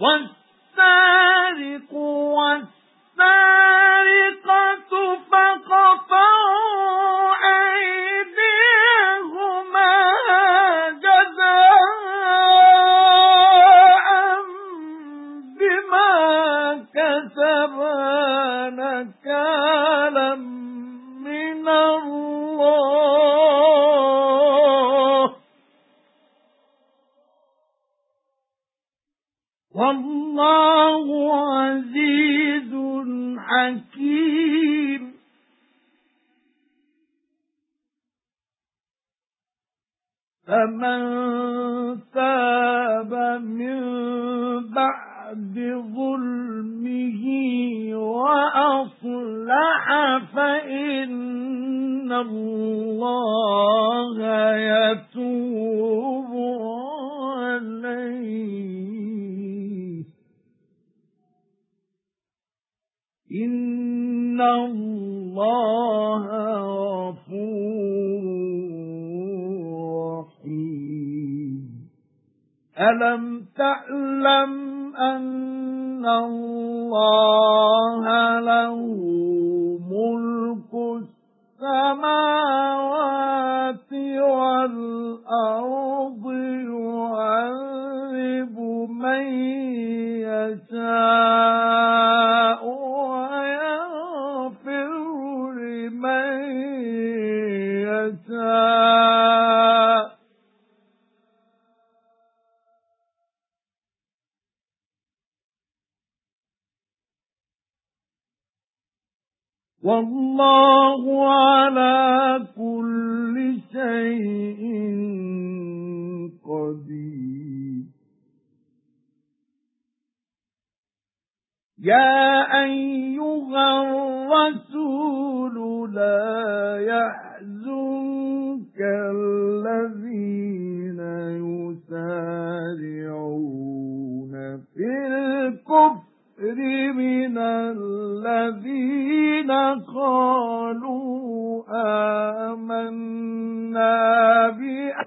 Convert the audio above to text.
وَالسَّارِقُ وَالسَّارِقَةُ فَقَطَعُوا أَيْدِيَهُمَا جَزَاءً بِمَا كَسَبَا نَكَالًا مِنَ وَاللَّهُ عَزِيزٌ حَكِيمٌ. فَمَن تَابَ مِن بَعْدِ ظُلْمِهِ وَأَصْلَحَ فَإِنَّ اللَّهَ يَتُوبُ إِنَّ اللَّهَ غَفُورٌ رَّحِيمٌ أَلَمْ تَعْلَمْ أَنَّ اللَّهَ لَهُ مُلْكُ السَّمَاوَاتِ وَالْأَرْضِ يُعَذِّبُ مَن يَشَاءُ والله على كل شيء قدير. يا أيها الرسول لا يحزنك الذين يسارعون في الكفر. الْأَمْرِ مِنَ الَّذِينَ قَالُوا آمَنَّا بِآيَاتِهِ